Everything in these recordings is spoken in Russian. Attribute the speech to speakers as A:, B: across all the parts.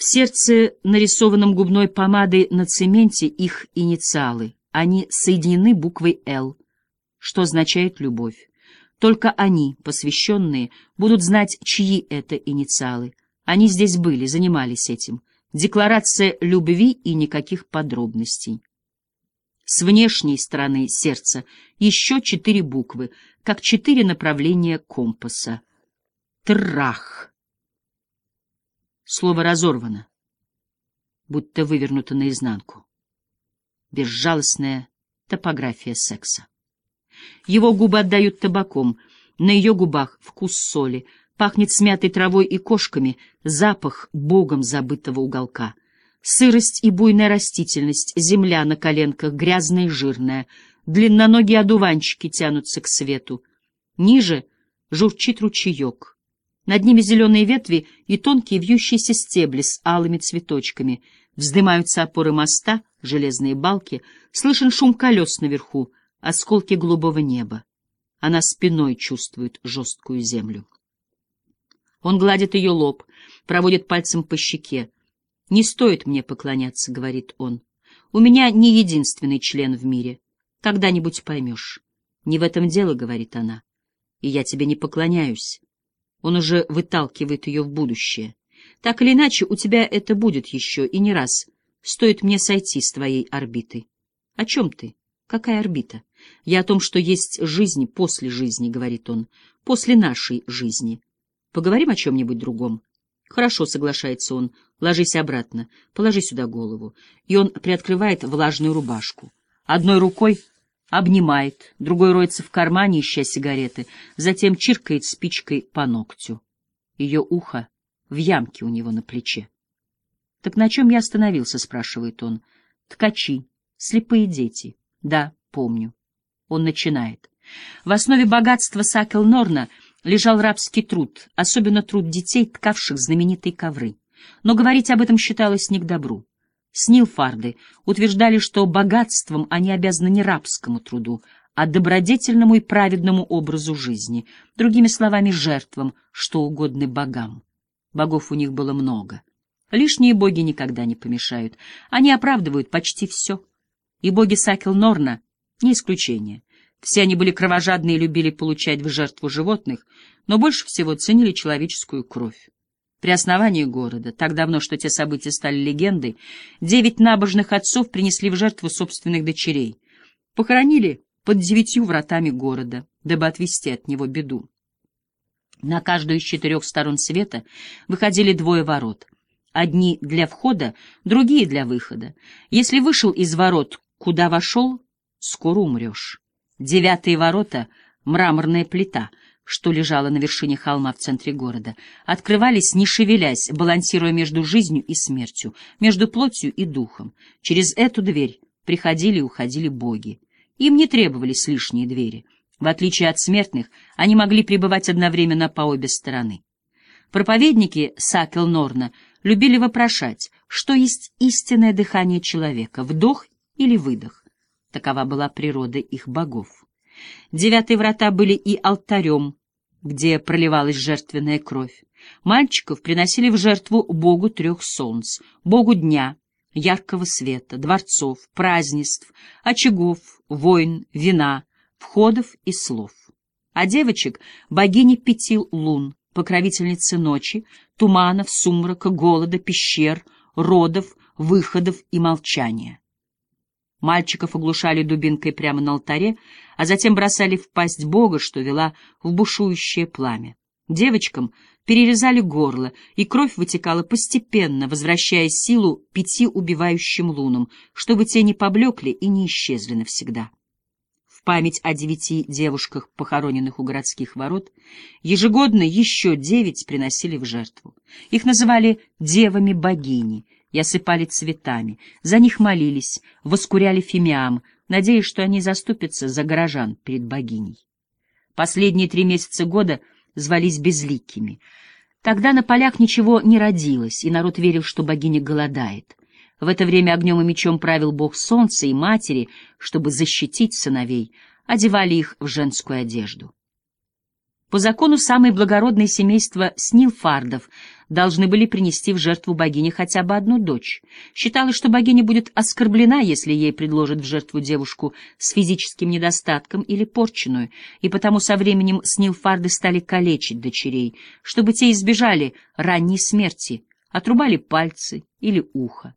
A: В сердце, нарисованном губной помадой на цементе, их инициалы. Они соединены буквой «Л», что означает «любовь». Только они, посвященные, будут знать, чьи это инициалы. Они здесь были, занимались этим. Декларация любви и никаких подробностей. С внешней стороны сердца еще четыре буквы, как четыре направления компаса. Трах. Слово разорвано, будто вывернуто наизнанку. Безжалостная топография секса. Его губы отдают табаком, на ее губах вкус соли, пахнет смятой травой и кошками, запах богом забытого уголка. Сырость и буйная растительность, земля на коленках, грязная и жирная, длинноногие одуванчики тянутся к свету. Ниже журчит ручеек. Над ними зеленые ветви и тонкие вьющиеся стебли с алыми цветочками. Вздымаются опоры моста, железные балки, слышен шум колес наверху, осколки голубого неба. Она спиной чувствует жесткую землю. Он гладит ее лоб, проводит пальцем по щеке. «Не стоит мне поклоняться», — говорит он. «У меня не единственный член в мире. Когда-нибудь поймешь». «Не в этом дело», — говорит она. «И я тебе не поклоняюсь. Он уже выталкивает ее в будущее. Так или иначе, у тебя это будет еще и не раз. Стоит мне сойти с твоей орбиты. О чем ты? Какая орбита? Я о том, что есть жизнь после жизни, говорит он, после нашей жизни. Поговорим о чем-нибудь другом. Хорошо, соглашается он. Ложись обратно, положи сюда голову. И он приоткрывает влажную рубашку. Одной рукой обнимает, другой роется в кармане, ища сигареты, затем чиркает спичкой по ногтю. Ее ухо в ямке у него на плече. — Так на чем я остановился? — спрашивает он. — Ткачи, слепые дети. Да, помню. Он начинает. В основе богатства Сакел Норна лежал рабский труд, особенно труд детей, ткавших знаменитые ковры. Но говорить об этом считалось не к добру. Снилфарды утверждали, что богатством они обязаны не рабскому труду, а добродетельному и праведному образу жизни, другими словами, жертвам, что угодны богам. Богов у них было много. Лишние боги никогда не помешают. Они оправдывают почти все. И боги Сакел Норна — не исключение. Все они были кровожадны и любили получать в жертву животных, но больше всего ценили человеческую кровь. При основании города, так давно, что те события стали легендой, девять набожных отцов принесли в жертву собственных дочерей. Похоронили под девятью вратами города, дабы отвести от него беду. На каждую из четырех сторон света выходили двое ворот. Одни для входа, другие для выхода. Если вышел из ворот, куда вошел, скоро умрешь. Девятые ворота — мраморная плита — что лежало на вершине холма в центре города, открывались, не шевелясь, балансируя между жизнью и смертью, между плотью и духом. Через эту дверь приходили и уходили боги. Им не требовались лишние двери. В отличие от смертных, они могли пребывать одновременно по обе стороны. Проповедники Сакел Норна любили вопрошать, что есть истинное дыхание человека, вдох или выдох. Такова была природа их богов. Девятые врата были и алтарем, где проливалась жертвенная кровь. Мальчиков приносили в жертву богу трех солнц, богу дня, яркого света, дворцов, празднеств, очагов, войн, вина, входов и слов. А девочек — богини пяти лун, покровительницы ночи, туманов, сумрака, голода, пещер, родов, выходов и молчания. Мальчиков оглушали дубинкой прямо на алтаре, а затем бросали в пасть Бога, что вела в бушующее пламя. Девочкам перерезали горло, и кровь вытекала постепенно, возвращая силу пяти убивающим лунам, чтобы те не поблекли и не исчезли навсегда. В память о девяти девушках, похороненных у городских ворот, ежегодно еще девять приносили в жертву. Их называли «девами богини», и осыпали цветами, за них молились, воскуряли фимиам, надеясь, что они заступятся за горожан перед богиней. Последние три месяца года звались безликими. Тогда на полях ничего не родилось, и народ верил, что богиня голодает. В это время огнем и мечом правил бог солнца и матери, чтобы защитить сыновей, одевали их в женскую одежду. По закону самые благородные семейства Снилфардов должны были принести в жертву богине хотя бы одну дочь. Считалось, что богиня будет оскорблена, если ей предложат в жертву девушку с физическим недостатком или порченную, и потому со временем Снилфарды стали калечить дочерей, чтобы те избежали ранней смерти, отрубали пальцы или ухо.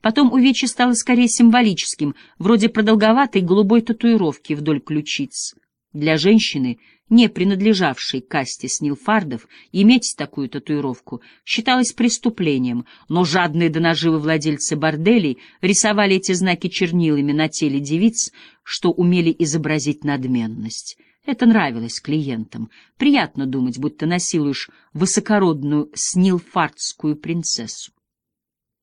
A: Потом увечье стало скорее символическим, вроде продолговатой голубой татуировки вдоль ключиц. Для женщины — не принадлежавшей касте снилфардов, иметь такую татуировку считалось преступлением, но жадные до наживы владельцы борделей рисовали эти знаки чернилами на теле девиц, что умели изобразить надменность. Это нравилось клиентам. Приятно думать, будто насилуешь высокородную снилфардскую принцессу.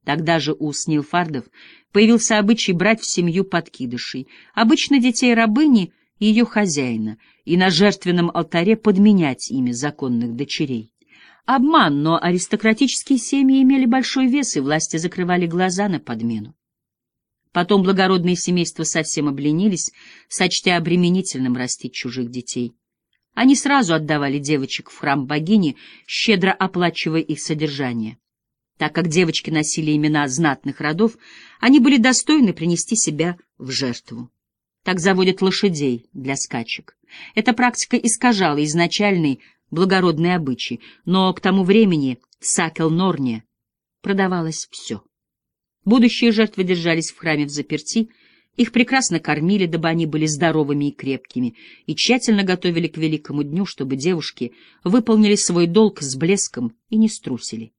A: Тогда же у снилфардов появился обычай брать в семью подкидышей, обычно детей рабыни — ее хозяина и на жертвенном алтаре подменять ими законных дочерей. Обман, но аристократические семьи имели большой вес, и власти закрывали глаза на подмену. Потом благородные семейства совсем обленились, сочтя обременительным растить чужих детей. Они сразу отдавали девочек в храм богини, щедро оплачивая их содержание. Так как девочки носили имена знатных родов, они были достойны принести себя в жертву. Так заводят лошадей для скачек. Эта практика искажала изначальный благородный обычай, но к тому времени в Сакел-Норне продавалось все. Будущие жертвы держались в храме в заперти, их прекрасно кормили, дабы они были здоровыми и крепкими, и тщательно готовили к великому дню, чтобы девушки выполнили свой долг с блеском и не струсили.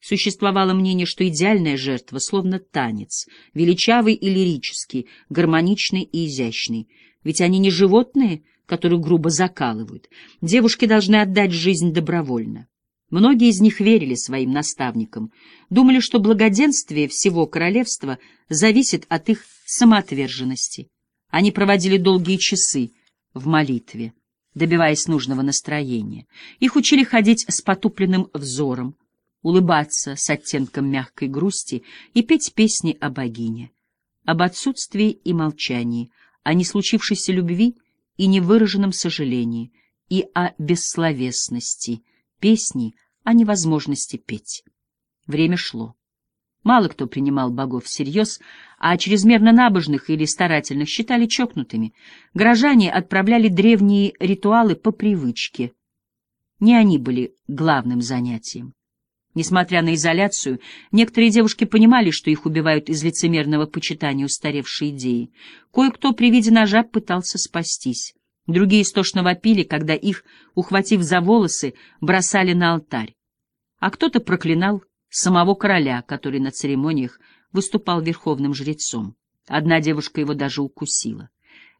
A: Существовало мнение, что идеальная жертва словно танец, величавый и лирический, гармоничный и изящный. Ведь они не животные, которые грубо закалывают. Девушки должны отдать жизнь добровольно. Многие из них верили своим наставникам, думали, что благоденствие всего королевства зависит от их самоотверженности. Они проводили долгие часы в молитве, добиваясь нужного настроения. Их учили ходить с потупленным взором, улыбаться с оттенком мягкой грусти и петь песни о богине, об отсутствии и молчании, о неслучившейся любви и невыраженном сожалении, и о бессловесности, песни о невозможности петь. Время шло. Мало кто принимал богов всерьез, а чрезмерно набожных или старательных считали чокнутыми. Горожане отправляли древние ритуалы по привычке. Не они были главным занятием. Несмотря на изоляцию, некоторые девушки понимали, что их убивают из лицемерного почитания устаревшей идеи. Кое-кто при виде ножа пытался спастись. Другие истошно вопили, когда их, ухватив за волосы, бросали на алтарь. А кто-то проклинал самого короля, который на церемониях выступал верховным жрецом. Одна девушка его даже укусила.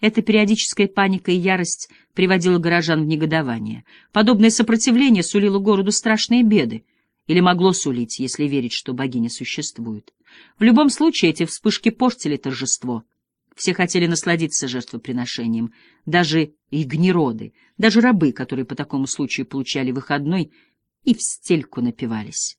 A: Эта периодическая паника и ярость приводила горожан в негодование. Подобное сопротивление сулило городу страшные беды — или могло сулить, если верить, что богиня существует. В любом случае эти вспышки портили торжество. Все хотели насладиться жертвоприношением, даже игнироды, даже рабы, которые по такому случаю получали выходной и в стельку напивались.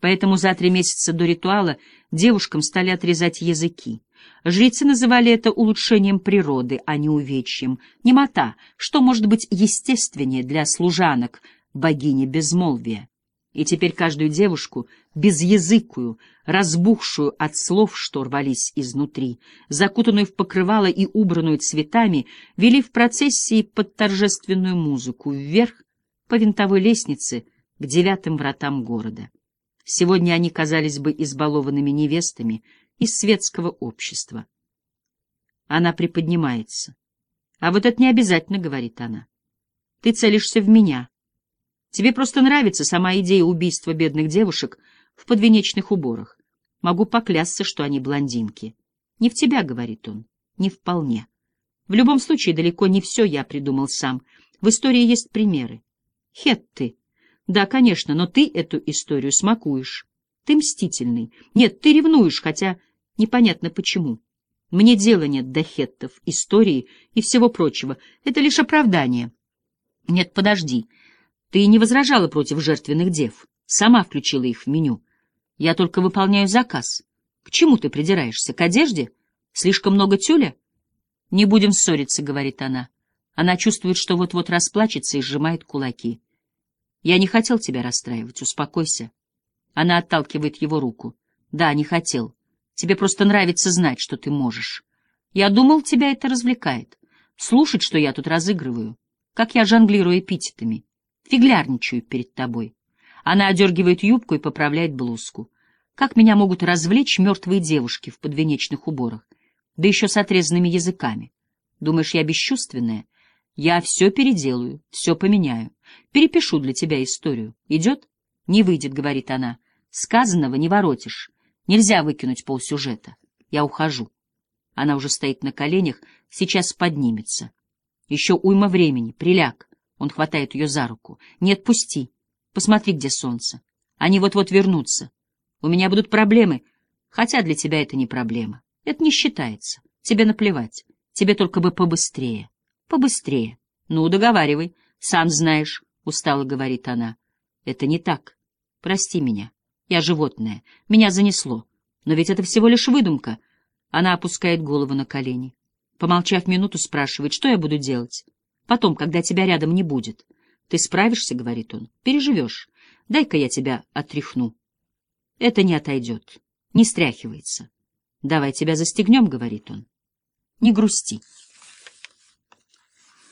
A: Поэтому за три месяца до ритуала девушкам стали отрезать языки. Жрецы называли это улучшением природы, а не увечьем. Немота, что может быть естественнее для служанок богини безмолвия. И теперь каждую девушку, безязыкую, разбухшую от слов, что рвались изнутри, закутанную в покрывало и убранную цветами, вели в процессии под торжественную музыку вверх по винтовой лестнице к девятым вратам города. Сегодня они казались бы избалованными невестами из светского общества. Она приподнимается. «А вот это не обязательно», — говорит она. «Ты целишься в меня». Тебе просто нравится сама идея убийства бедных девушек в подвенечных уборах. Могу поклясться, что они блондинки. Не в тебя, — говорит он, — не вполне. В любом случае, далеко не все я придумал сам. В истории есть примеры. Хетты. Да, конечно, но ты эту историю смакуешь. Ты мстительный. Нет, ты ревнуешь, хотя непонятно почему. Мне дела нет до хеттов, истории и всего прочего. Это лишь оправдание. Нет, подожди. Ты не возражала против жертвенных дев, сама включила их в меню. Я только выполняю заказ. К чему ты придираешься? К одежде? Слишком много тюля? Не будем ссориться, — говорит она. Она чувствует, что вот-вот расплачется и сжимает кулаки. «Я не хотел тебя расстраивать, успокойся». Она отталкивает его руку. «Да, не хотел. Тебе просто нравится знать, что ты можешь. Я думал, тебя это развлекает. Слушать, что я тут разыгрываю. Как я жонглирую эпитетами. Фиглярничаю перед тобой». Она одергивает юбку и поправляет блузку. Как меня могут развлечь мертвые девушки в подвенечных уборах? Да еще с отрезанными языками. Думаешь, я бесчувственная? Я все переделаю, все поменяю. Перепишу для тебя историю. Идет? Не выйдет, говорит она. Сказанного не воротишь. Нельзя выкинуть полсюжета. Я ухожу. Она уже стоит на коленях, сейчас поднимется. Еще уйма времени, приляг. Он хватает ее за руку. Нет, пусти. Посмотри, где солнце. Они вот-вот вернутся. У меня будут проблемы, хотя для тебя это не проблема. Это не считается. Тебе наплевать. Тебе только бы побыстрее. Побыстрее. Ну, договаривай. Сам знаешь, — устало говорит она. Это не так. Прости меня. Я животное. Меня занесло. Но ведь это всего лишь выдумка. Она опускает голову на колени. Помолчав минуту, спрашивает, что я буду делать? Потом, когда тебя рядом не будет. Ты справишься, — говорит он, — переживешь. Дай-ка я тебя отряхну. Это не отойдет, не стряхивается. Давай тебя застегнем, — говорит он. Не грусти.